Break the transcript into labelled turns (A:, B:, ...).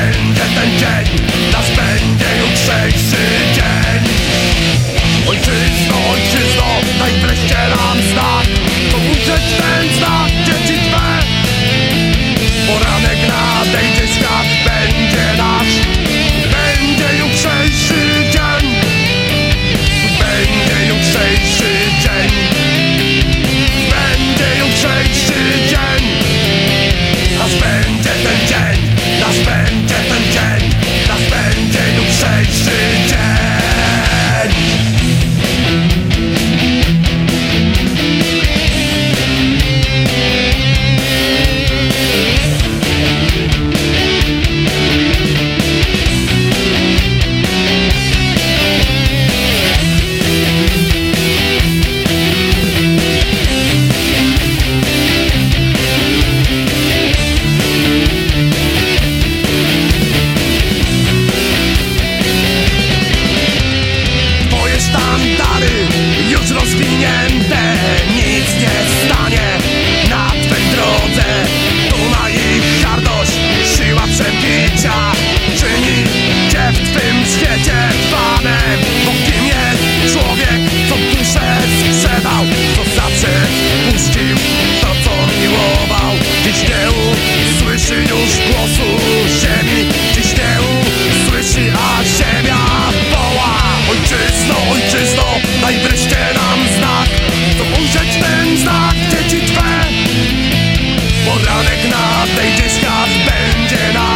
A: King, yes and King Poranek nadejdzie, świat będzie nasz